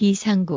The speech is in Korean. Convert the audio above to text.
비상구.